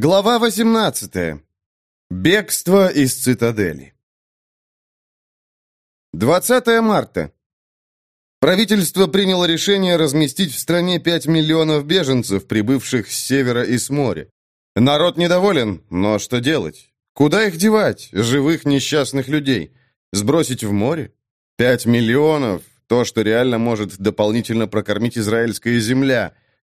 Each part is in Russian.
Глава 18. Бегство из цитадели. 20 марта. Правительство приняло решение разместить в стране 5 миллионов беженцев, прибывших с севера и с моря. Народ недоволен, но что делать? Куда их девать, живых несчастных людей? Сбросить в море? 5 миллионов – то, что реально может дополнительно прокормить израильская земля.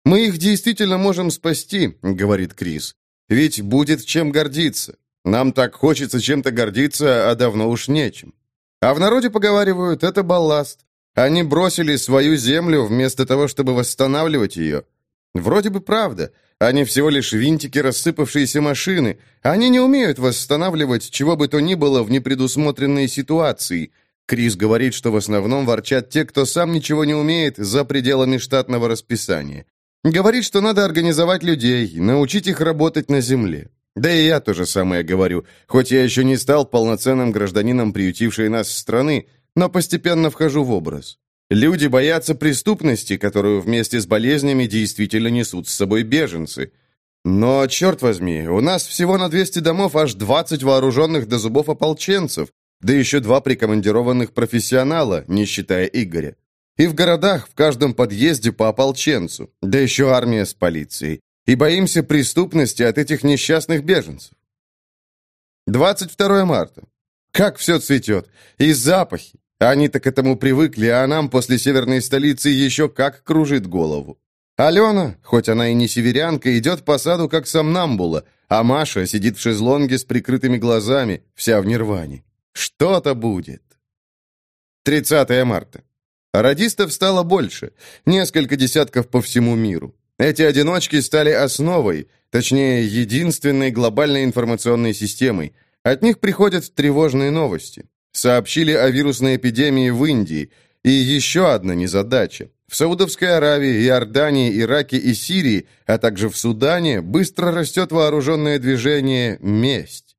Мы их действительно можем спасти, говорит Крис. Ведь будет чем гордиться. Нам так хочется чем-то гордиться, а давно уж нечем. А в народе поговаривают, это балласт. Они бросили свою землю вместо того, чтобы восстанавливать ее. Вроде бы правда. Они всего лишь винтики рассыпавшейся машины. Они не умеют восстанавливать чего бы то ни было в непредусмотренной ситуации. Крис говорит, что в основном ворчат те, кто сам ничего не умеет за пределами штатного расписания. Говорит, что надо организовать людей, научить их работать на земле. Да и я то же самое говорю, хоть я еще не стал полноценным гражданином приютившей нас страны, но постепенно вхожу в образ. Люди боятся преступности, которую вместе с болезнями действительно несут с собой беженцы. Но, черт возьми, у нас всего на 200 домов аж 20 вооруженных до зубов ополченцев, да еще два прикомандированных профессионала, не считая Игоря. И в городах в каждом подъезде по ополченцу, да еще армия с полицией. И боимся преступности от этих несчастных беженцев. 22 марта. Как все цветет. И запахи. Они-то к этому привыкли, а нам после северной столицы еще как кружит голову. Алена, хоть она и не северянка, идет по саду как сомнамбула, а Маша сидит в шезлонге с прикрытыми глазами, вся в нирване. Что-то будет. 30 марта. Радистов стало больше, несколько десятков по всему миру. Эти одиночки стали основой, точнее, единственной глобальной информационной системой. От них приходят тревожные новости. Сообщили о вирусной эпидемии в Индии. И еще одна незадача. В Саудовской Аравии, Иордании, Ираке и Сирии, а также в Судане, быстро растет вооруженное движение «Месть».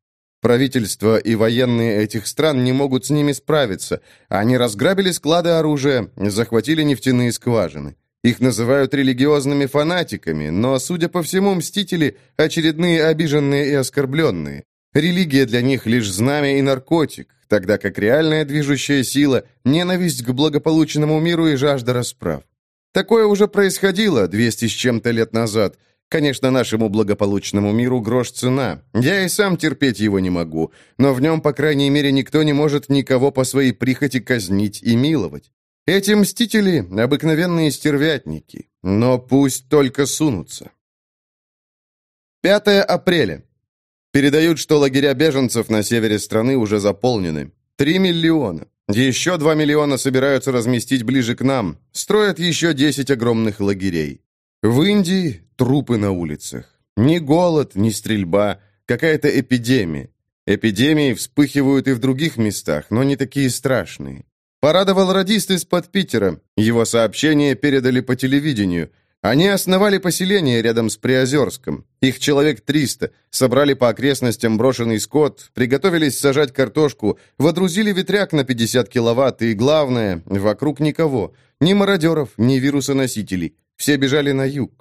Правительства и военные этих стран не могут с ними справиться. Они разграбили склады оружия, захватили нефтяные скважины. Их называют религиозными фанатиками, но, судя по всему, мстители – очередные обиженные и оскорбленные. Религия для них лишь знамя и наркотик, тогда как реальная движущая сила – ненависть к благополучному миру и жажда расправ. Такое уже происходило 200 с чем-то лет назад – Конечно, нашему благополучному миру грош цена. Я и сам терпеть его не могу, но в нем, по крайней мере, никто не может никого по своей прихоти казнить и миловать. Эти мстители — обыкновенные стервятники, но пусть только сунутся. 5 апреля. Передают, что лагеря беженцев на севере страны уже заполнены. Три миллиона. Еще два миллиона собираются разместить ближе к нам. Строят еще десять огромных лагерей. В Индии трупы на улицах. Ни голод, ни стрельба, какая-то эпидемия. Эпидемии вспыхивают и в других местах, но не такие страшные. Порадовал радист из-под Питера. Его сообщение передали по телевидению. Они основали поселение рядом с Приозерском. Их человек 300. Собрали по окрестностям брошенный скот, приготовились сажать картошку, водрузили ветряк на 50 киловатт и, главное, вокруг никого. Ни мародеров, ни вирусоносителей. Все бежали на юг.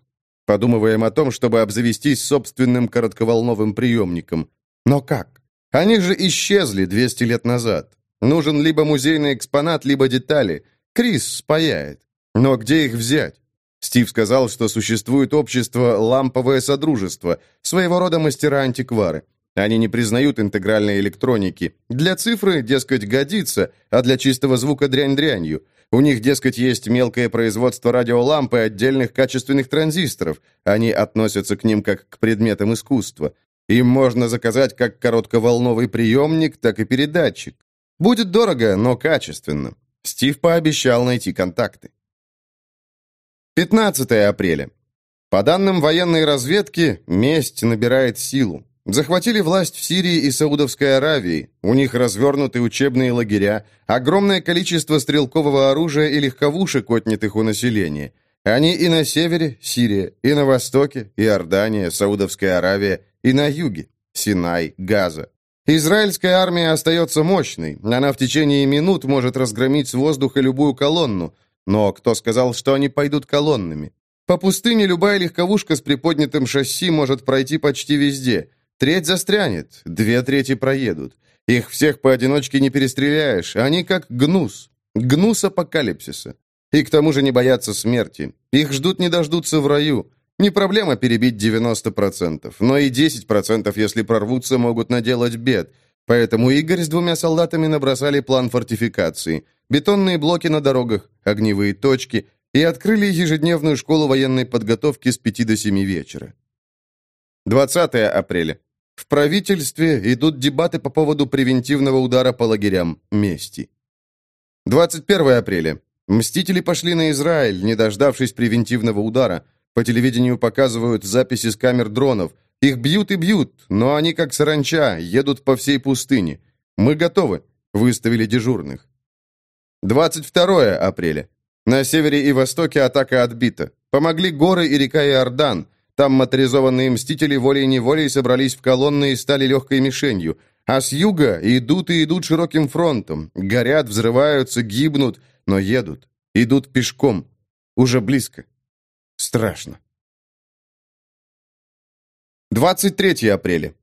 Подумываем о том, чтобы обзавестись собственным коротковолновым приемником. Но как? Они же исчезли 200 лет назад. Нужен либо музейный экспонат, либо детали. Крис спаяет. Но где их взять? Стив сказал, что существует общество «Ламповое Содружество», своего рода мастера-антиквары. Они не признают интегральной электроники. Для цифры, дескать, годится, а для чистого звука дрянь дрянью. У них, дескать, есть мелкое производство радиоламп и отдельных качественных транзисторов. Они относятся к ним как к предметам искусства. Им можно заказать как коротковолновый приемник, так и передатчик. Будет дорого, но качественно. Стив пообещал найти контакты. 15 апреля. По данным военной разведки, месть набирает силу. Захватили власть в Сирии и Саудовской Аравии. У них развернуты учебные лагеря, огромное количество стрелкового оружия и легковушек, отнятых у населения. Они и на севере, Сирия, и на востоке, Иордания, Саудовская Аравия, и на юге, Синай, Газа. Израильская армия остается мощной, она в течение минут может разгромить с воздуха любую колонну, но кто сказал, что они пойдут колоннами? По пустыне любая легковушка с приподнятым шасси может пройти почти везде. Треть застрянет, две трети проедут. Их всех поодиночке не перестреляешь, они как гнус. Гнус апокалипсиса. И к тому же не боятся смерти. Их ждут не дождутся в раю. Не проблема перебить 90%, но и 10%, если прорвутся, могут наделать бед. Поэтому Игорь с двумя солдатами набросали план фортификации. Бетонные блоки на дорогах, огневые точки – и открыли ежедневную школу военной подготовки с 5 до 7 вечера. 20 апреля. В правительстве идут дебаты по поводу превентивного удара по лагерям мести. 21 апреля. Мстители пошли на Израиль, не дождавшись превентивного удара. По телевидению показывают записи с камер дронов. Их бьют и бьют, но они как саранча, едут по всей пустыне. Мы готовы. Выставили дежурных. 22 апреля. На севере и востоке атака отбита. Помогли горы и река Иордан. Там моторизованные мстители волей-неволей собрались в колонны и стали легкой мишенью. А с юга идут и идут широким фронтом. Горят, взрываются, гибнут, но едут. Идут пешком. Уже близко. Страшно. 23 апреля.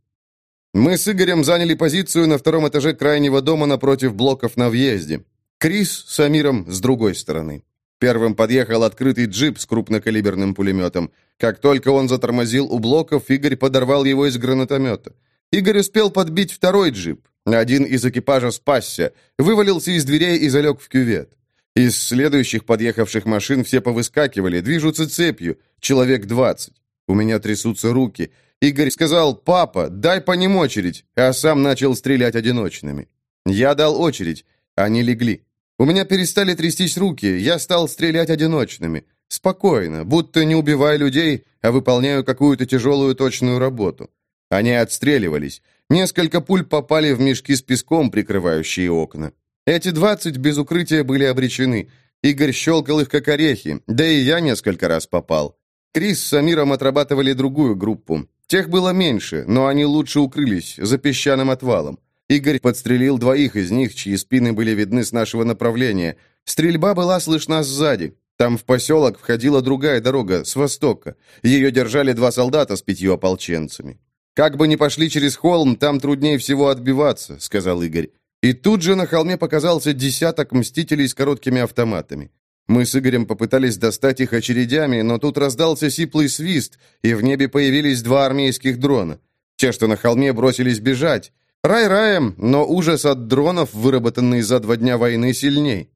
Мы с Игорем заняли позицию на втором этаже крайнего дома напротив блоков на въезде. Крис с Амиром с другой стороны. Первым подъехал открытый джип с крупнокалиберным пулеметом. Как только он затормозил у блоков, Игорь подорвал его из гранатомета. Игорь успел подбить второй джип. Один из экипажа спасся, вывалился из дверей и залег в кювет. Из следующих подъехавших машин все повыскакивали, движутся цепью, человек двадцать. У меня трясутся руки. Игорь сказал «Папа, дай по ним очередь», а сам начал стрелять одиночными. Я дал очередь, они легли. У меня перестали трястись руки, я стал стрелять одиночными. Спокойно, будто не убивая людей, а выполняю какую-то тяжелую точную работу. Они отстреливались. Несколько пуль попали в мешки с песком, прикрывающие окна. Эти двадцать без укрытия были обречены. Игорь щелкал их как орехи, да и я несколько раз попал. Крис с Амиром отрабатывали другую группу. Тех было меньше, но они лучше укрылись, за песчаным отвалом. Игорь подстрелил двоих из них, чьи спины были видны с нашего направления. Стрельба была слышна сзади. Там в поселок входила другая дорога, с востока. Ее держали два солдата с пятью ополченцами. «Как бы ни пошли через холм, там труднее всего отбиваться», — сказал Игорь. И тут же на холме показался десяток мстителей с короткими автоматами. Мы с Игорем попытались достать их очередями, но тут раздался сиплый свист, и в небе появились два армейских дрона. Те, что на холме, бросились бежать. Рай раем, но ужас от дронов, выработанный за два дня войны, сильней.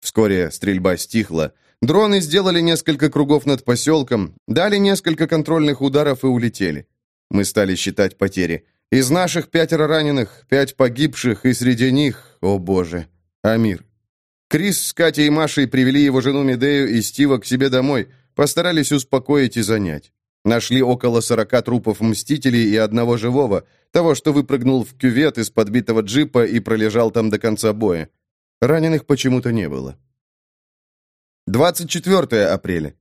Вскоре стрельба стихла. Дроны сделали несколько кругов над поселком, дали несколько контрольных ударов и улетели. Мы стали считать потери. Из наших пятеро раненых, пять погибших, и среди них, о боже, Амир. Крис с Катей и Машей привели его жену Медею и Стива к себе домой, постарались успокоить и занять. Нашли около сорока трупов мстителей и одного живого, того, что выпрыгнул в кювет из подбитого джипа и пролежал там до конца боя. Раненых почему-то не было. 24 апреля.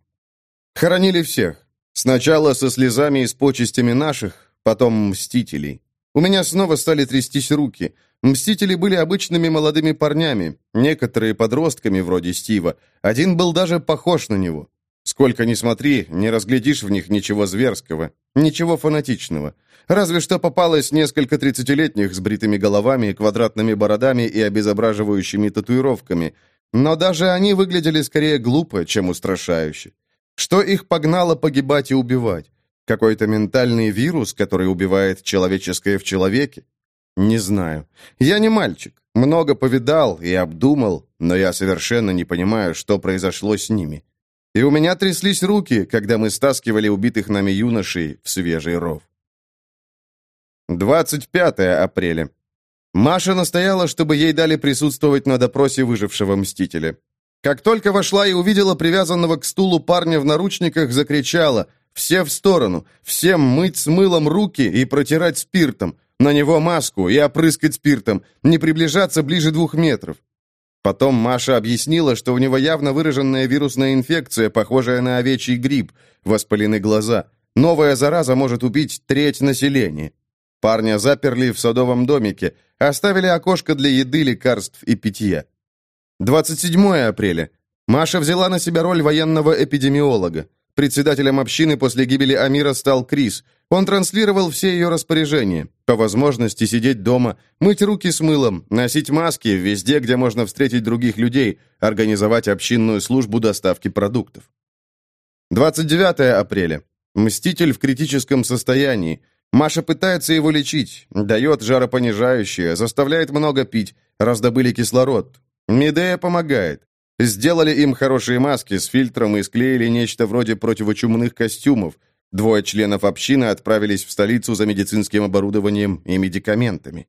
Хоронили всех. Сначала со слезами и с почестями наших, потом мстителей. У меня снова стали трястись руки. Мстители были обычными молодыми парнями, некоторые подростками вроде Стива. Один был даже похож на него. Сколько ни смотри, не разглядишь в них ничего зверского, ничего фанатичного. Разве что попалось несколько тридцатилетних с бритыми головами, квадратными бородами и обезображивающими татуировками. Но даже они выглядели скорее глупо, чем устрашающе. Что их погнало погибать и убивать? Какой-то ментальный вирус, который убивает человеческое в человеке? Не знаю. Я не мальчик. Много повидал и обдумал, но я совершенно не понимаю, что произошло с ними. И у меня тряслись руки, когда мы стаскивали убитых нами юношей в свежий ров. 25 апреля. Маша настояла, чтобы ей дали присутствовать на допросе выжившего мстителя. Как только вошла и увидела привязанного к стулу парня в наручниках, закричала «Все в сторону! Всем мыть с мылом руки и протирать спиртом! На него маску и опрыскать спиртом! Не приближаться ближе двух метров! Потом Маша объяснила, что у него явно выраженная вирусная инфекция, похожая на овечий грипп, воспалены глаза. Новая зараза может убить треть населения. Парня заперли в садовом домике, оставили окошко для еды, лекарств и питья. 27 апреля. Маша взяла на себя роль военного эпидемиолога. Председателем общины после гибели Амира стал Крис. Он транслировал все ее распоряжения. По возможности ссидеть дома, мыть руки с мылом, носить маски везде, где можно встретить других людей, организовать общинную службу доставки продуктов. 29 апреля. Мститель в критическом состоянии. Маша пытается его лечить, дает жаропонижающее, заставляет много пить, раздобыли кислород. Медея помогает. Сделали им хорошие маски с фильтром и склеили нечто вроде противочумных костюмов. Двое членов общины отправились в столицу за медицинским оборудованием и медикаментами.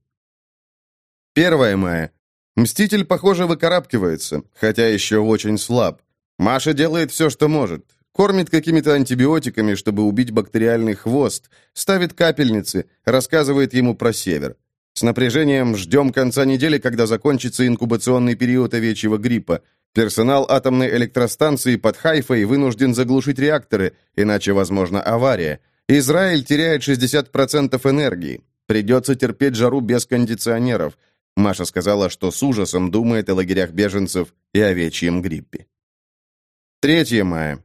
1 мая. Мститель, похоже, выкарабкивается, хотя еще очень слаб. Маша делает все, что может. Кормит какими-то антибиотиками, чтобы убить бактериальный хвост, ставит капельницы, рассказывает ему про север. С напряжением ждем конца недели, когда закончится инкубационный период овечьего гриппа. Персонал атомной электростанции под Хайфой вынужден заглушить реакторы, иначе возможна авария. Израиль теряет 60% энергии. Придется терпеть жару без кондиционеров. Маша сказала, что с ужасом думает о лагерях беженцев и овечьем гриппе. 3 мая.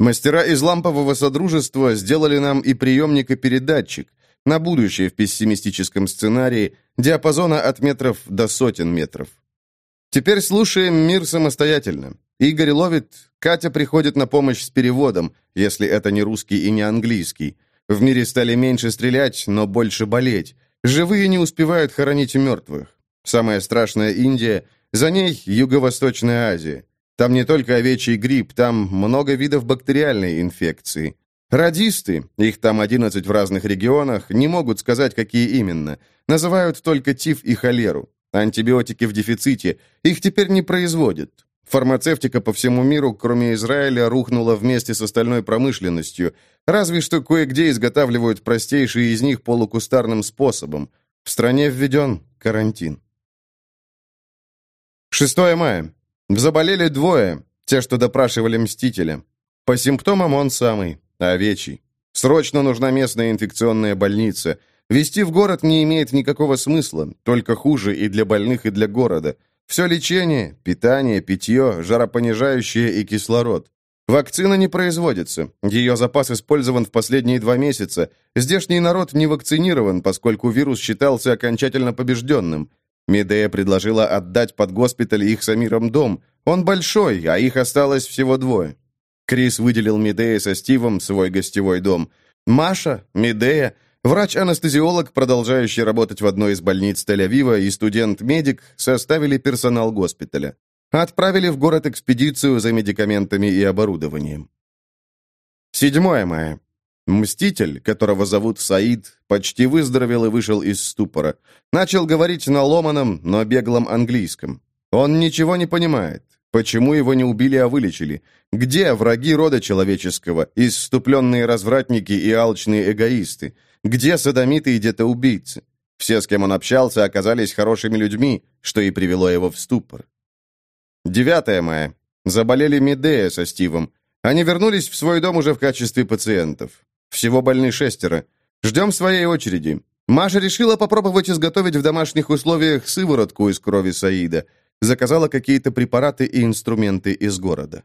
Мастера из лампового содружества сделали нам и приемник, и передатчик. На будущее в пессимистическом сценарии диапазона от метров до сотен метров. Теперь слушаем мир самостоятельно. Игорь ловит, Катя приходит на помощь с переводом, если это не русский и не английский. В мире стали меньше стрелять, но больше болеть. Живые не успевают хоронить мертвых. Самая страшная Индия, за ней Юго-Восточная Азия. Там не только овечий грипп, там много видов бактериальной инфекции. Радисты, их там 11 в разных регионах, не могут сказать, какие именно. Называют только тиф и холеру. Антибиотики в дефиците. Их теперь не производят. Фармацевтика по всему миру, кроме Израиля, рухнула вместе с остальной промышленностью. Разве что кое-где изготавливают простейшие из них полукустарным способом. В стране введен карантин. 6 мая. Заболели двое, те, что допрашивали Мстителя. По симптомам он самый, овечий. Срочно нужна местная инфекционная больница. Вести в город не имеет никакого смысла, только хуже и для больных, и для города. Все лечение, питание, питье, жаропонижающее и кислород. Вакцина не производится. Ее запас использован в последние два месяца. Здешний народ не вакцинирован, поскольку вирус считался окончательно побежденным. Медея предложила отдать под госпиталь их с Амиром дом. Он большой, а их осталось всего двое. Крис выделил Медея со Стивом свой гостевой дом. Маша, Медея, врач-анестезиолог, продолжающий работать в одной из больниц Тель-Авива, и студент-медик составили персонал госпиталя. Отправили в город экспедицию за медикаментами и оборудованием. 7 мая. Мститель, которого зовут Саид, почти выздоровел и вышел из ступора. Начал говорить на ломаном, но беглом английском. Он ничего не понимает. Почему его не убили, а вылечили? Где враги рода человеческого, исступленные развратники и алчные эгоисты? Где садомиты и детоубийцы? Все, с кем он общался, оказались хорошими людьми, что и привело его в ступор. 9 мая. Заболели Медея со Стивом. Они вернулись в свой дом уже в качестве пациентов. Всего больны шестеро. Ждем своей очереди. Маша решила попробовать изготовить в домашних условиях сыворотку из крови Саида. Заказала какие-то препараты и инструменты из города.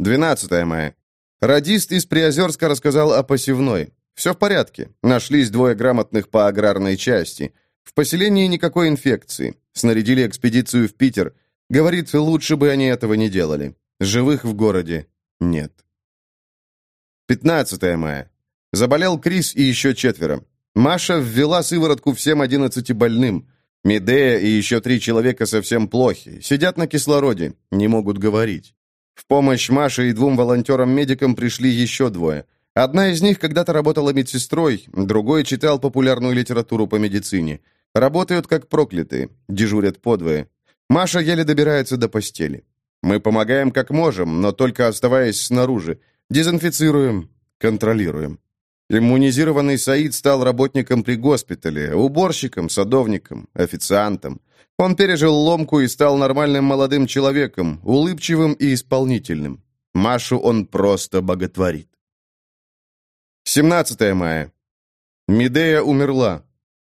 12 мая. Радист из Приозерска рассказал о посевной. Все в порядке. Нашлись двое грамотных по аграрной части. В поселении никакой инфекции. Снарядили экспедицию в Питер. Говорит, лучше бы они этого не делали. Живых в городе нет. 15 мая. Заболел Крис и еще четверо. Маша ввела сыворотку всем 11 больным. Медея и еще три человека совсем плохи. Сидят на кислороде, не могут говорить. В помощь Маше и двум волонтерам-медикам пришли еще двое. Одна из них когда-то работала медсестрой, другой читал популярную литературу по медицине. Работают как проклятые, дежурят подвое. Маша еле добирается до постели. Мы помогаем как можем, но только оставаясь снаружи. Дезинфицируем, контролируем. Иммунизированный Саид стал работником при госпитале, уборщиком, садовником, официантом. Он пережил ломку и стал нормальным молодым человеком, улыбчивым и исполнительным. Машу он просто боготворит. 17 мая. Медея умерла.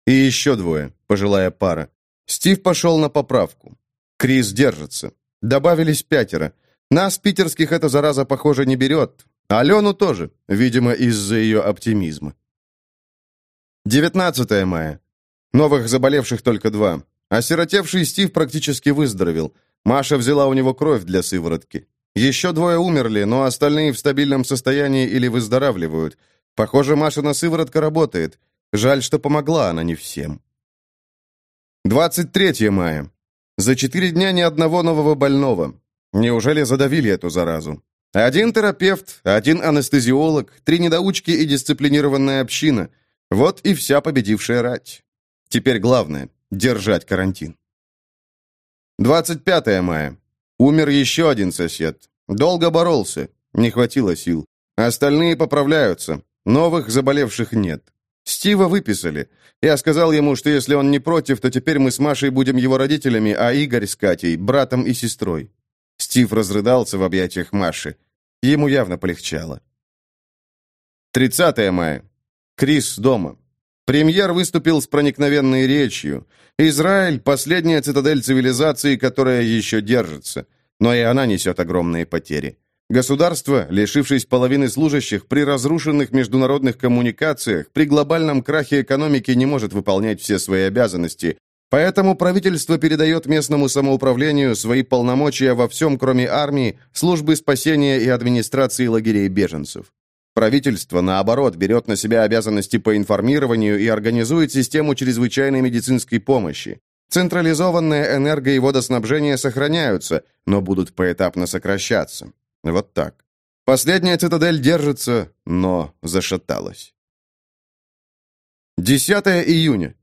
И еще двое, пожилая пара. Стив пошел на поправку. Крис держится. Добавились пятеро. Нас, питерских, эта зараза, похоже, не берет. Алену тоже, видимо, из-за ее оптимизма. 19 мая. Новых заболевших только два. Осиротевший Стив практически выздоровел. Маша взяла у него кровь для сыворотки. Еще двое умерли, но остальные в стабильном состоянии или выздоравливают. Похоже, Машина сыворотка работает. Жаль, что помогла она не всем. 23 мая. За четыре дня ни одного нового больного. Неужели задавили эту заразу? Один терапевт, один анестезиолог, три недоучки и дисциплинированная община. Вот и вся победившая рать. Теперь главное — держать карантин. 25 мая. Умер еще один сосед. Долго боролся. Не хватило сил. Остальные поправляются. Новых заболевших нет. Стива выписали. Я сказал ему, что если он не против, то теперь мы с Машей будем его родителями, а Игорь с Катей – братом и сестрой. Стив разрыдался в объятиях Маши. Ему явно полегчало. 30 мая. Крис дома. Премьер выступил с проникновенной речью. Израиль – последняя цитадель цивилизации, которая еще держится. Но и она несет огромные потери. Государство, лишившись половины служащих, при разрушенных международных коммуникациях, при глобальном крахе экономики не может выполнять все свои обязанности, Поэтому правительство передает местному самоуправлению свои полномочия во всем, кроме армии, службы спасения и администрации лагерей беженцев. Правительство, наоборот, берет на себя обязанности по информированию и организует систему чрезвычайной медицинской помощи. Централизованное энерго- и водоснабжение сохраняются, но будут поэтапно сокращаться. Вот так. Последняя цитадель держится, но зашаталась. 10 июня.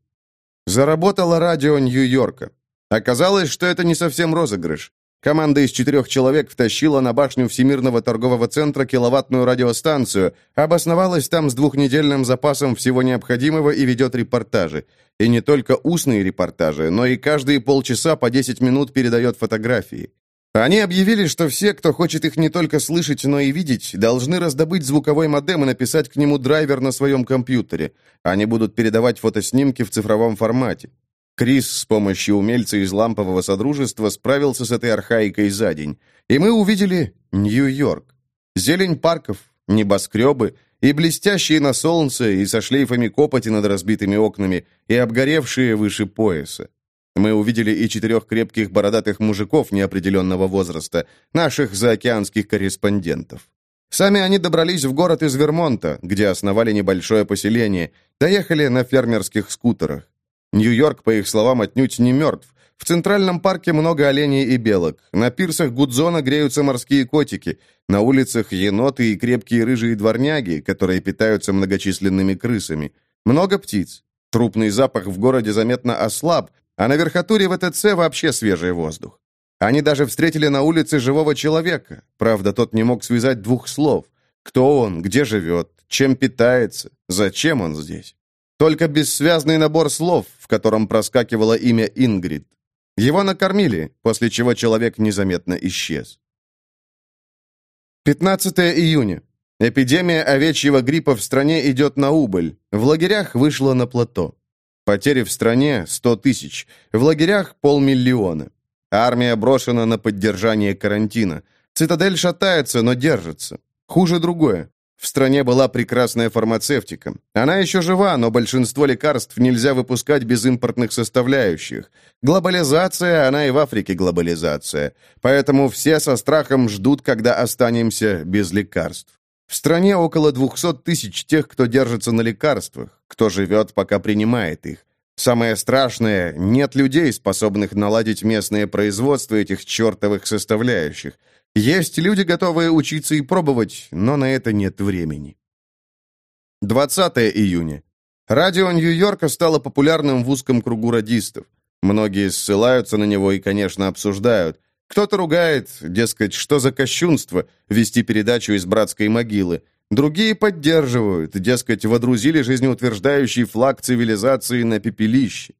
Заработало радио Нью-Йорка. Оказалось, что это не совсем розыгрыш. Команда из четырех человек втащила на башню Всемирного торгового центра киловаттную радиостанцию, обосновалась там с двухнедельным запасом всего необходимого и ведет репортажи. И не только устные репортажи, но и каждые полчаса по 10 минут передает фотографии. Они объявили, что все, кто хочет их не только слышать, но и видеть, должны раздобыть звуковой модем и написать к нему драйвер на своем компьютере. Они будут передавать фотоснимки в цифровом формате. Крис с помощью умельца из лампового содружества справился с этой архаикой за день. И мы увидели Нью-Йорк. Зелень парков, небоскребы и блестящие на солнце, и со шлейфами копоти над разбитыми окнами, и обгоревшие выше пояса. Мы увидели и четырех крепких бородатых мужиков неопределенного возраста, наших заокеанских корреспондентов. Сами они добрались в город из Вермонта, где основали небольшое поселение, доехали на фермерских скутерах. Нью-Йорк, по их словам, отнюдь не мертв. В Центральном парке много оленей и белок. На пирсах Гудзона греются морские котики. На улицах еноты и крепкие рыжие дворняги, которые питаются многочисленными крысами. Много птиц. Трупный запах в городе заметно ослаб, а на верхотуре ВТЦ вообще свежий воздух. Они даже встретили на улице живого человека. Правда, тот не мог связать двух слов. Кто он, где живет, чем питается, зачем он здесь. Только бессвязный набор слов, в котором проскакивало имя Ингрид. Его накормили, после чего человек незаметно исчез. 15 июня. Эпидемия овечьего гриппа в стране идет на убыль. В лагерях вышло на плато. Потери в стране – 100 тысяч, в лагерях – полмиллиона. Армия брошена на поддержание карантина. Цитадель шатается, но держится. Хуже другое. В стране была прекрасная фармацевтика. Она еще жива, но большинство лекарств нельзя выпускать без импортных составляющих. Глобализация, она и в Африке глобализация. Поэтому все со страхом ждут, когда останемся без лекарств. В стране около 200 тысяч тех, кто держится на лекарствах, кто живет, пока принимает их. Самое страшное, нет людей, способных наладить местное производство этих чертовых составляющих. Есть люди, готовые учиться и пробовать, но на это нет времени. 20 июня. Радио Нью-Йорка стало популярным в узком кругу радистов. Многие ссылаются на него и, конечно, обсуждают – кто-то ругает, дескать, что за кощунство вести передачу из братской могилы. Другие поддерживают, дескать, водрузили жизнеутверждающий флаг цивилизации на пепелище.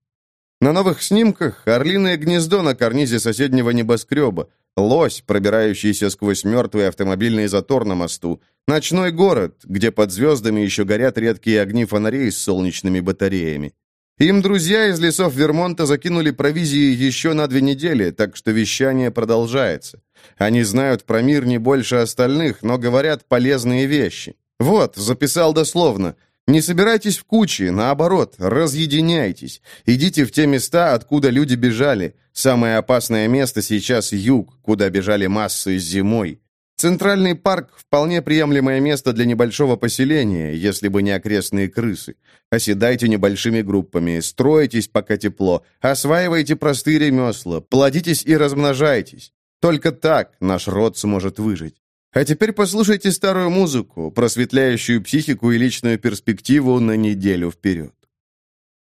На новых снимках орлиное гнездо на карнизе соседнего небоскреба, лось, пробирающийся сквозь мертвый автомобильный затор на мосту, ночной город, где под звездами еще горят редкие огни фонарей с солнечными батареями. Им друзья из лесов Вермонта закинули провизии еще на две недели, так что вещание продолжается. Они знают про мир не больше остальных, но говорят полезные вещи. Вот, записал дословно. Не собирайтесь в кучи, наоборот, разъединяйтесь. Идите в те места, откуда люди бежали. Самое опасное место сейчас юг, куда бежали массы зимой. Центральный парк – вполне приемлемое место для небольшого поселения, если бы не окрестные крысы. Оседайте небольшими группами, стройтесь, пока тепло, осваивайте простые ремесла, плодитесь и размножайтесь. Только так наш род сможет выжить. А теперь послушайте старую музыку, просветляющую психику и личную перспективу на неделю вперед.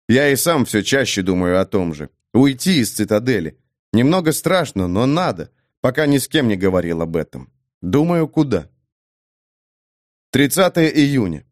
Я и сам все чаще думаю о том же. Уйти из цитадели. Немного страшно, но надо, пока ни с кем не говорил об этом. Думаю, куда. 30 июня.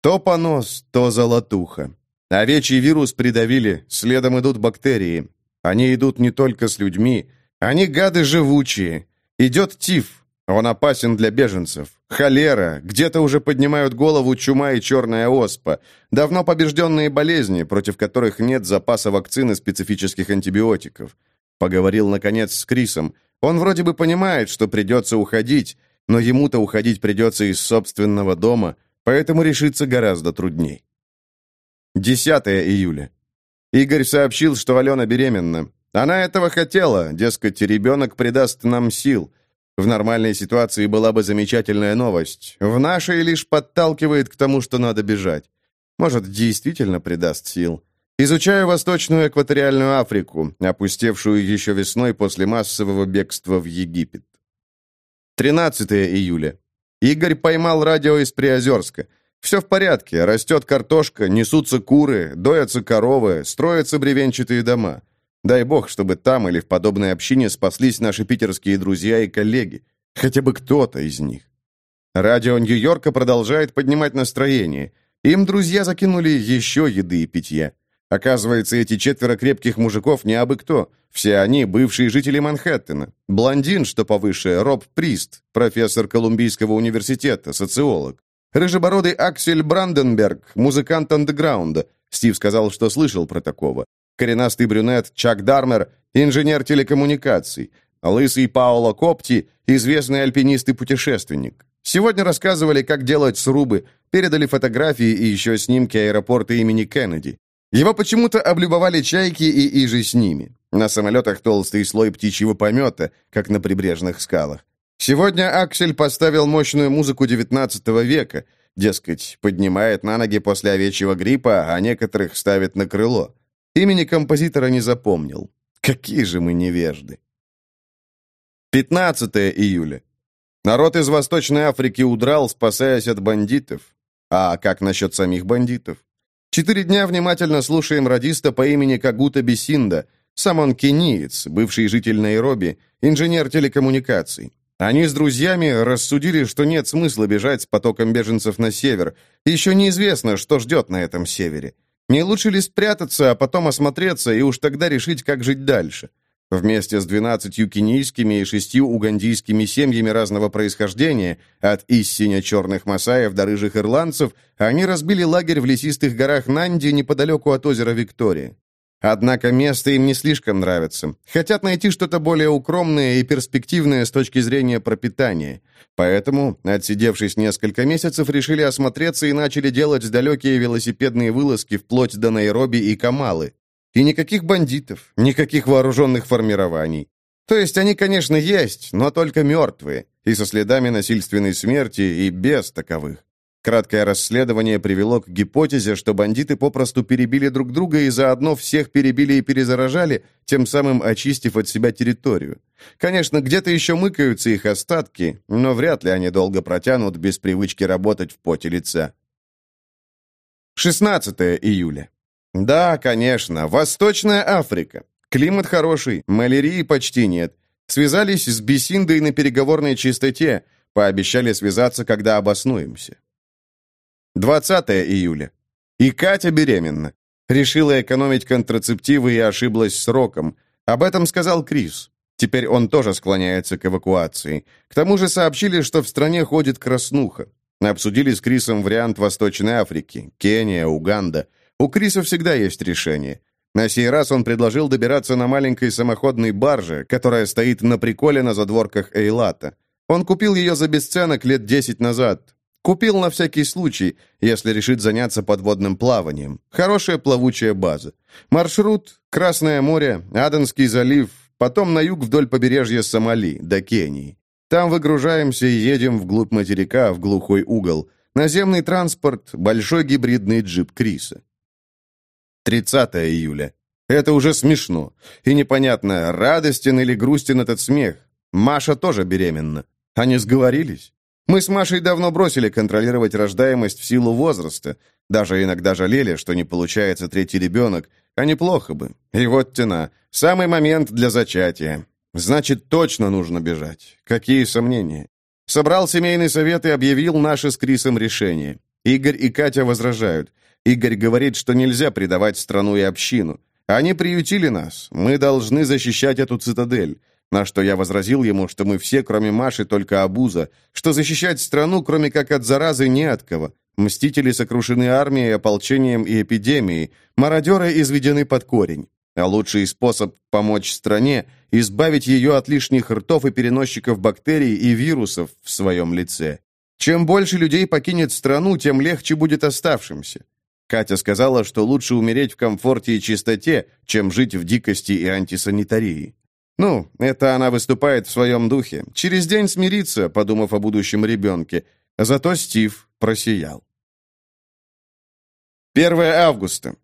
То понос, то золотуха. Овечий вирус придавили, следом идут бактерии. Они идут не только с людьми, они гады живучие. Идет тиф, он опасен для беженцев. Холера, где-то уже поднимают голову чума и черная оспа. Давно побежденные болезни, против которых нет запаса вакцины специфических антибиотиков. Поговорил, наконец, с Крисом. Он вроде бы понимает, что придется уходить, но ему-то уходить придется из собственного дома, поэтому решиться гораздо трудней. 10 июля. Игорь сообщил, что Алена беременна. Она этого хотела, дескать, ребенок придаст нам сил. В нормальной ситуации была бы замечательная новость. В нашей лишь подталкивает к тому, что надо бежать. Может, действительно придаст сил. Изучаю Восточную экваториальную Африку, опустевшую еще весной после массового бегства в Египет. 13 июля. Игорь поймал радио из Приозерска. Все в порядке, растет картошка, несутся куры, доятся коровы, строятся бревенчатые дома. Дай бог, чтобы там или в подобной общине спаслись наши питерские друзья и коллеги. Хотя бы кто-то из них. Радио Нью-Йорка продолжает поднимать настроение. Им друзья закинули еще еды и питья. Оказывается, эти четверо крепких мужиков не абы кто. Все они бывшие жители Манхэттена. Блондин, что повыше, Роб Прист, профессор Колумбийского университета, социолог. Рыжебородый Аксель Бранденберг, музыкант андеграунда. Стив сказал, что слышал про такого. Коренастый брюнет Чак Дармер, инженер телекоммуникаций. Лысый Паоло Копти, известный альпинист и путешественник. Сегодня рассказывали, как делать срубы, передали фотографии и еще снимки аэропорта имени Кеннеди. Его почему-то облюбовали чайки и ижи с ними. На самолетах толстый слой птичьего помета, как на прибрежных скалах. Сегодня Аксель поставил мощную музыку XIX века, дескать, поднимает на ноги после овечьего гриппа, а некоторых ставит на крыло. Имени композитора не запомнил. Какие же мы невежды. 15 июля. Народ из Восточной Африки удрал, спасаясь от бандитов. А как насчет самих бандитов? Четыре дня внимательно слушаем радиста по имени Кагута Бесинда. Сам он кениец, бывший житель Найроби, инженер телекоммуникаций. Они с друзьями рассудили, что нет смысла бежать с потоком беженцев на север. Еще неизвестно, что ждет на этом севере. Не лучше ли спрятаться, а потом осмотреться и уж тогда решить, как жить дальше? Вместе с двенадцатью кенийскими и шестью угандийскими семьями разного происхождения, от истиня черных масаев до рыжих ирландцев, они разбили лагерь в лесистых горах Нанди неподалеку от озера Виктория. Однако место им не слишком нравится. Хотят найти что-то более укромное и перспективное с точки зрения пропитания. Поэтому, отсидевшись несколько месяцев, решили осмотреться и начали делать далекие велосипедные вылазки вплоть до Найроби и Камалы. И никаких бандитов, никаких вооруженных формирований. То есть они, конечно, есть, но только мертвые, и со следами насильственной смерти, и без таковых. Краткое расследование привело к гипотезе, что бандиты попросту перебили друг друга и заодно всех перебили и перезаражали, тем самым очистив от себя территорию. Конечно, где-то еще мыкаются их остатки, но вряд ли они долго протянут без привычки работать в поте лица. 16 июля. Да, конечно, Восточная Африка. Климат хороший, малярии почти нет. Связались с Бесиндой на переговорной чистоте, пообещали связаться, когда обоснуемся. 20 июля. И Катя беременна. Решила экономить контрацептивы и ошиблась сроком. Об этом сказал Крис. Теперь он тоже склоняется к эвакуации. К тому же сообщили, что в стране ходит краснуха. Обсудили с Крисом вариант Восточной Африки, Кения, Уганда. У Криса всегда есть решение. На сей раз он предложил добираться на маленькой самоходной барже, которая стоит на приколе на задворках Эйлата. Он купил ее за бесценок лет десять назад. Купил на всякий случай, если решит заняться подводным плаванием. Хорошая плавучая база. Маршрут – Красное море, Аденский залив, потом на юг вдоль побережья Сомали, до Кении. Там выгружаемся и едем вглубь материка, в глухой угол. Наземный транспорт – большой гибридный джип Криса. 30 июля. Это уже смешно. И непонятно, радостен или грустен этот смех. Маша тоже беременна. Они сговорились? Мы с Машей давно бросили контролировать рождаемость в силу возраста. Даже иногда жалели, что не получается третий ребенок. А неплохо бы. И вот тена. Самый момент для зачатия. Значит, точно нужно бежать. Какие сомнения? Собрал семейный совет и объявил наше с Крисом решение. Игорь и Катя возражают. Игорь говорит, что нельзя предавать страну и общину. Они приютили нас. Мы должны защищать эту цитадель. На что я возразил ему, что мы все, кроме Маши, только обуза, что защищать страну, кроме как от заразы, не от кого. Мстители сокрушены армией, ополчением и эпидемией, мародеры изведены под корень. А лучший способ помочь стране – избавить ее от лишних ртов и переносчиков бактерий и вирусов в своем лице. Чем больше людей покинет страну, тем легче будет оставшимся. Катя сказала, что лучше умереть в комфорте и чистоте, чем жить в дикости и антисанитарии. Ну, это она выступает в своем духе. Через день смирится, подумав о будущем ребенке. Зато Стив просиял. 1 августа.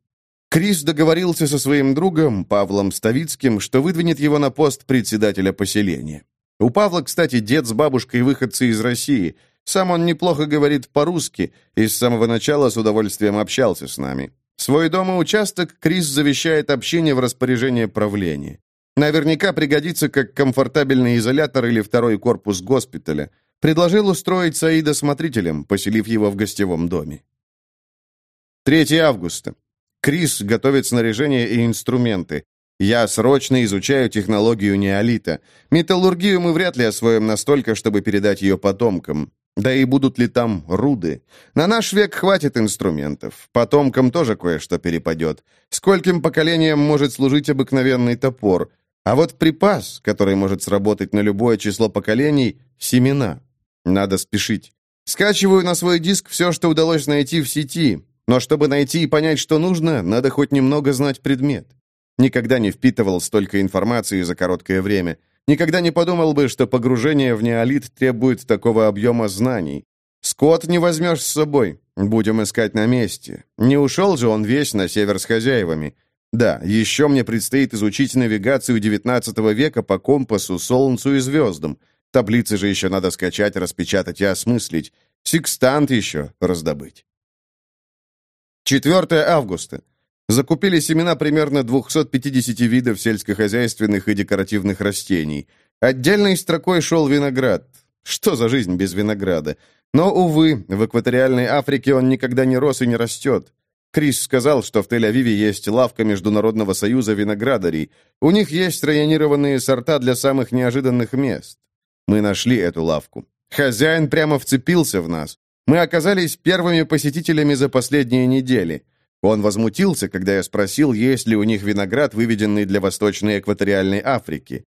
Крис договорился со своим другом, Павлом Ставицким, что выдвинет его на пост председателя поселения. У Павла, кстати, дед с бабушкой выходцы из России – сам он неплохо говорит по-русски и с самого начала с удовольствием общался с нами. Свой дом и участок Крис завещает общине в распоряжение правления. Наверняка пригодится как комфортабельный изолятор или второй корпус госпиталя. Предложил устроить Саида смотрителем, поселив его в гостевом доме. 3 августа. Крис готовит снаряжение и инструменты. Я срочно изучаю технологию неолита. Металлургию мы вряд ли освоим настолько, чтобы передать ее потомкам. Да и будут ли там руды? На наш век хватит инструментов. Потомкам тоже кое-что перепадет. Скольким поколениям может служить обыкновенный топор? А вот припас, который может сработать на любое число поколений — семена. Надо спешить. Скачиваю на свой диск все, что удалось найти в сети. Но чтобы найти и понять, что нужно, надо хоть немного знать предмет. Никогда не впитывал столько информации за короткое время — Никогда не подумал бы, что погружение в неолит требует такого объема знаний. Скот не возьмешь с собой. Будем искать на месте. Не ушел же он весь на север с хозяевами. Да, еще мне предстоит изучить навигацию XIX века по компасу, солнцу и звездам. Таблицы же еще надо скачать, распечатать и осмыслить. Секстант еще раздобыть. 4 августа. Закупили семена примерно 250 видов сельскохозяйственных и декоративных растений. Отдельной строкой шел виноград. Что за жизнь без винограда? Но, увы, в экваториальной Африке он никогда не рос и не растет. Крис сказал, что в Тель-Авиве есть лавка Международного союза виноградарей. У них есть районированные сорта для самых неожиданных мест. Мы нашли эту лавку. Хозяин прямо вцепился в нас. Мы оказались первыми посетителями за последние недели. Он возмутился, когда я спросил, есть ли у них виноград, выведенный для Восточной экваториальной Африки.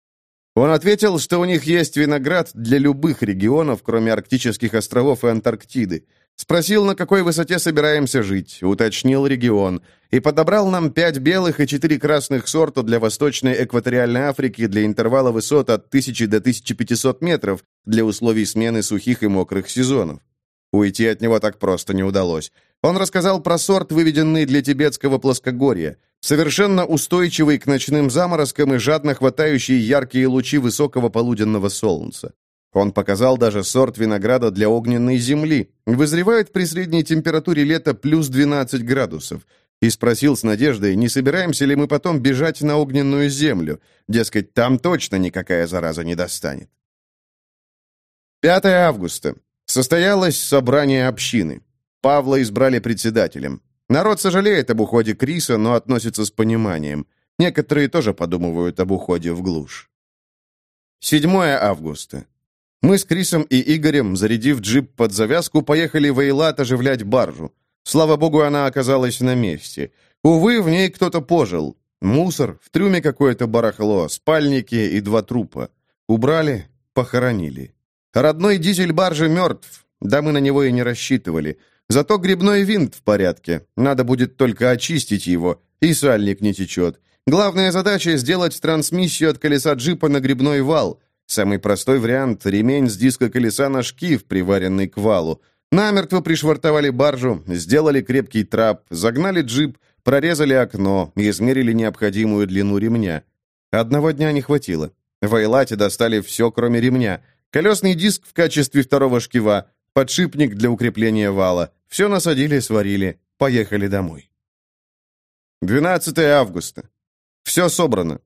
Он ответил, что у них есть виноград для любых регионов, кроме арктических островов и Антарктиды. Спросил, на какой высоте собираемся жить, уточнил регион, и подобрал нам пять белых и четыре красных сорта для Восточной экваториальной Африки для интервала высот от 1000 до 1500 метров для условий смены сухих и мокрых сезонов. Уйти от него так просто не удалось. Он рассказал про сорт, выведенный для тибетского плоскогорья, совершенно устойчивый к ночным заморозкам и жадно хватающий яркие лучи высокого полуденного солнца. Он показал даже сорт винограда для огненной земли. Вызревает при средней температуре лета плюс 12 градусов. И спросил с надеждой, не собираемся ли мы потом бежать на огненную землю. Дескать, там точно никакая зараза не достанет. 5 августа. Состоялось собрание общины. Павла избрали председателем. Народ сожалеет об уходе Криса, но относится с пониманием. Некоторые тоже подумывают об уходе в глушь. 7 августа. Мы с Крисом и Игорем, зарядив джип под завязку, поехали в Эйлат оживлять баржу. Слава богу, она оказалась на месте. Увы, в ней кто-то пожил. Мусор, в трюме какое-то барахло, спальники и два трупа. Убрали, похоронили. Родной дизель баржи мертв, да мы на него и не рассчитывали. Зато грибной винт в порядке, надо будет только очистить его, и сальник не течет. Главная задача — сделать трансмиссию от колеса джипа на грибной вал. Самый простой вариант — ремень с диска колеса на шкив, приваренный к валу. Намертво пришвартовали баржу, сделали крепкий трап, загнали джип, прорезали окно, измерили необходимую длину ремня. Одного дня не хватило. В Айлате достали все, кроме ремня. Колесный диск в качестве второго шкива, подшипник для укрепления вала. Все насадили, сварили, поехали домой. 12 августа. Все собрано.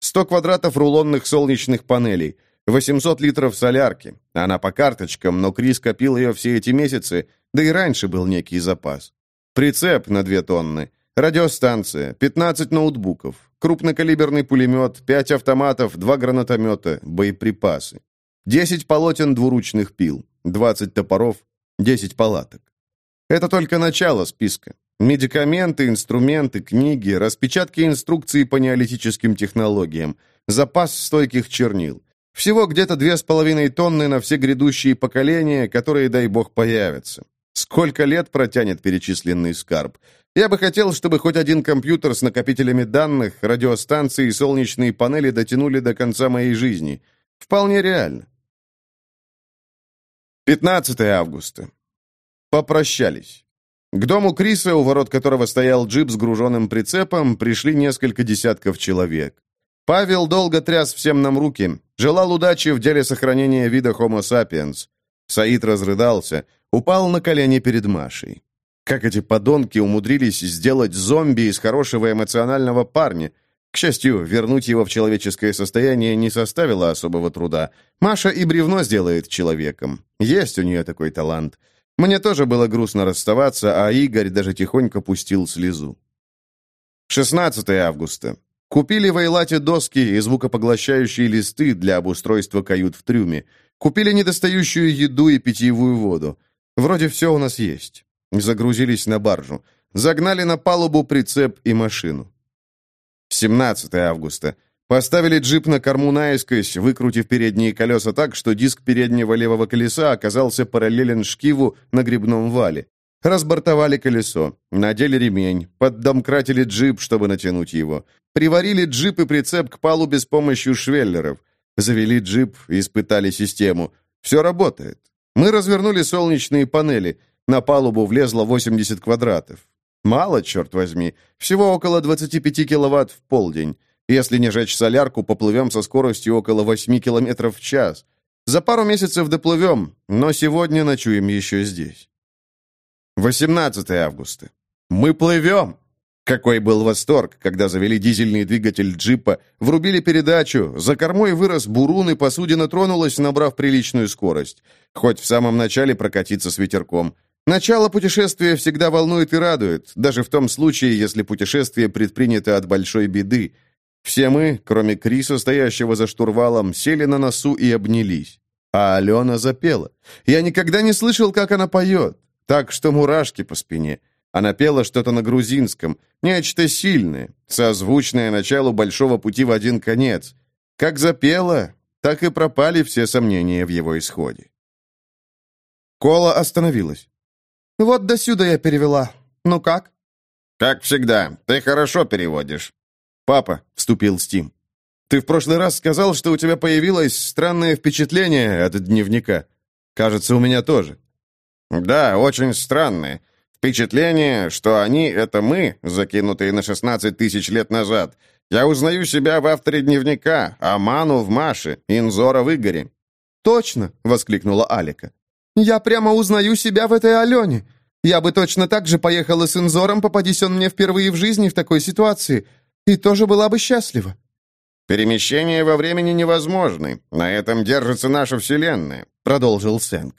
100 квадратов рулонных солнечных панелей, 800 литров солярки. Она по карточкам, но Крис копил ее все эти месяцы, да и раньше был некий запас. Прицеп на 2 тонны, радиостанция, 15 ноутбуков, крупнокалиберный пулемет, 5 автоматов, 2 гранатомета, боеприпасы. 10 полотен двуручных пил, 20 топоров, 10 палаток. Это только начало списка. Медикаменты, инструменты, книги, распечатки инструкций по неолитическим технологиям, запас стойких чернил. Всего где-то две с половиной тонны на все грядущие поколения, которые, дай бог, появятся. Сколько лет протянет перечисленный скарб? Я бы хотел, чтобы хоть один компьютер с накопителями данных, радиостанции и солнечные панели дотянули до конца моей жизни. Вполне реально. 15 августа. Попрощались. К дому Криса, у ворот которого стоял джип с груженным прицепом, пришли несколько десятков человек. Павел долго тряс всем нам руки, желал удачи в деле сохранения вида Homo sapiens. Саид разрыдался, упал на колени перед Машей. Как эти подонки умудрились сделать зомби из хорошего эмоционального парня, к счастью, вернуть его в человеческое состояние не составило особого труда. Маша и бревно сделает человеком. Есть у нее такой талант. Мне тоже было грустно расставаться, а Игорь даже тихонько пустил слезу. 16 августа. Купили в Эйлате доски и звукопоглощающие листы для обустройства кают в трюме. Купили недостающую еду и питьевую воду. Вроде все у нас есть. Загрузились на баржу. Загнали на палубу прицеп и машину. 17 августа. Поставили джип на корму наискось, выкрутив передние колеса так, что диск переднего левого колеса оказался параллелен шкиву на грибном вале. Разбортовали колесо, надели ремень, поддомкратили джип, чтобы натянуть его. Приварили джип и прицеп к палубе с помощью швеллеров. Завели джип, испытали систему. Все работает. Мы развернули солнечные панели. На палубу влезло 80 квадратов. Мало, черт возьми. Всего около 25 киловатт в полдень. Если не жечь солярку, поплывем со скоростью около 8 километров в час. За пару месяцев доплывем, но сегодня ночуем еще здесь. 18 августа. Мы плывем! Какой был восторг, когда завели дизельный двигатель джипа, врубили передачу, за кормой вырос бурун, и посудина тронулась, набрав приличную скорость. Хоть в самом начале прокатиться с ветерком. Начало путешествия всегда волнует и радует, даже в том случае, если путешествие предпринято от большой беды. Все мы, кроме Криса, стоящего за штурвалом, сели на носу и обнялись. А Алена запела. Я никогда не слышал, как она поет. Так что мурашки по спине. Она пела что-то на грузинском, нечто сильное, созвучное началу большого пути в один конец. Как запела, так и пропали все сомнения в его исходе. Кола остановилась. Вот до сюда я перевела. Ну как? Как всегда, ты хорошо переводишь. Папа, вступил Стим. Ты в прошлый раз сказал, что у тебя появилось странное впечатление от дневника. Кажется, у меня тоже. Да, очень странное. Впечатление, что они — это мы, закинутые на 16 тысяч лет назад. Я узнаю себя в авторе дневника, а Ману в Маше, Инзора в Игоре. «Точно!» — воскликнула Алика. Я прямо узнаю себя в этой Алене. Я бы точно так же поехала с Инзором, попадись он мне впервые в жизни в такой ситуации, и тоже была бы счастлива». «Перемещения во времени невозможны. На этом держится наша Вселенная», — продолжил Сэнк.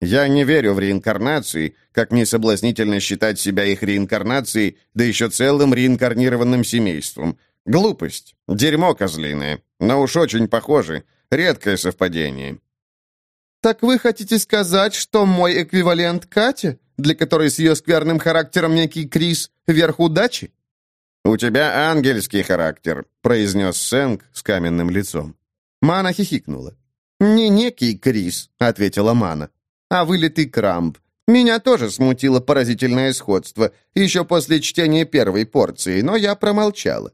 «Я не верю в реинкарнации, как не соблазнительно считать себя их реинкарнацией, да еще целым реинкарнированным семейством. Глупость, дерьмо козлиное, но уж очень похоже, редкое совпадение. «Так вы хотите сказать, что мой эквивалент Катя?» для которой с ее скверным характером некий Крис — верх удачи?» «У тебя ангельский характер», — произнес Сэнк с каменным лицом. Мана хихикнула. «Не некий Крис», — ответила Мана, — «а вылитый Крамб. Меня тоже смутило поразительное сходство, еще после чтения первой порции, но я промолчала.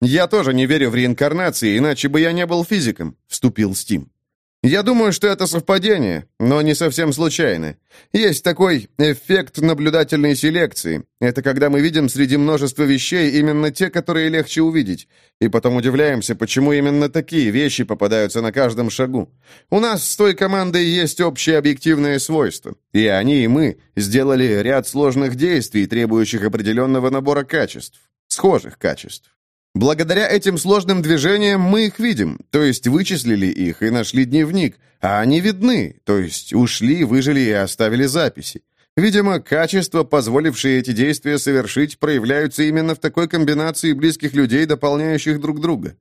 «Я тоже не верю в реинкарнации, иначе бы я не был физиком», — вступил Стим. «Я думаю, что это совпадение, но не совсем случайно. Есть такой эффект наблюдательной селекции. Это когда мы видим среди множества вещей именно те, которые легче увидеть, и потом удивляемся, почему именно такие вещи попадаются на каждом шагу. У нас с той командой есть общее объективное свойство, и они, и мы сделали ряд сложных действий, требующих определенного набора качеств, схожих качеств. Благодаря этим сложным движениям мы их видим, то есть вычислили их и нашли дневник, а они видны, то есть ушли, выжили и оставили записи. Видимо, качества, позволившие эти действия совершить, проявляются именно в такой комбинации близких людей, дополняющих друг друга.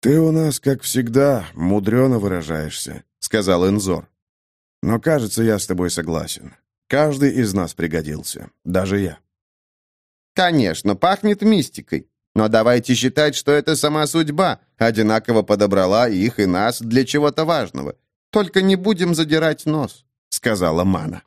«Ты у нас, как всегда, мудрено выражаешься», — сказал Энзор. «Но, кажется, я с тобой согласен. Каждый из нас пригодился, даже я». «Конечно, пахнет мистикой. Но давайте считать, что это сама судьба одинаково подобрала их и нас для чего-то важного. Только не будем задирать нос», — сказала Мана.